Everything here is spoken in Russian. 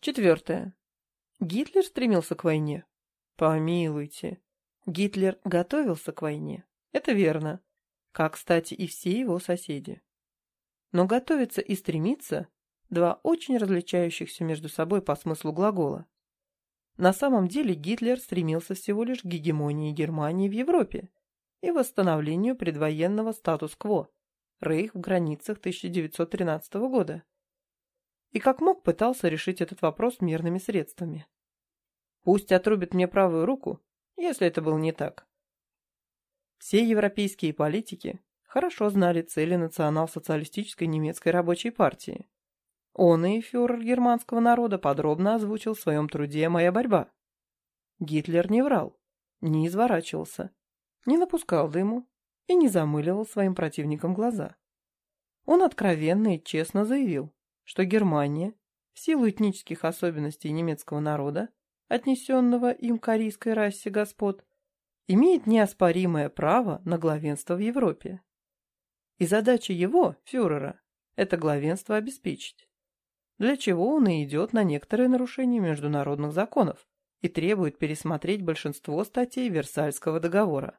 Четвертое. Гитлер стремился к войне? Помилуйте. Гитлер готовился к войне. Это верно. Как, кстати, и все его соседи. Но готовиться и стремиться – два очень различающихся между собой по смыслу глагола. На самом деле Гитлер стремился всего лишь к гегемонии Германии в Европе и восстановлению предвоенного статус-кво, Рейх в границах 1913 года. И как мог пытался решить этот вопрос мирными средствами. Пусть отрубит мне правую руку, если это было не так. Все европейские политики хорошо знали цели национал-социалистической немецкой рабочей партии. Он и фюрер германского народа подробно озвучил в своем труде «Моя борьба». Гитлер не врал, не изворачивался, не напускал дыму и не замыливал своим противникам глаза. Он откровенно и честно заявил, что Германия, в силу этнических особенностей немецкого народа, отнесенного им к арийской расе господ, имеет неоспоримое право на главенство в Европе. И задача его, фюрера, это главенство обеспечить. Для чего он и идет на некоторые нарушения международных законов и требует пересмотреть большинство статей Версальского договора.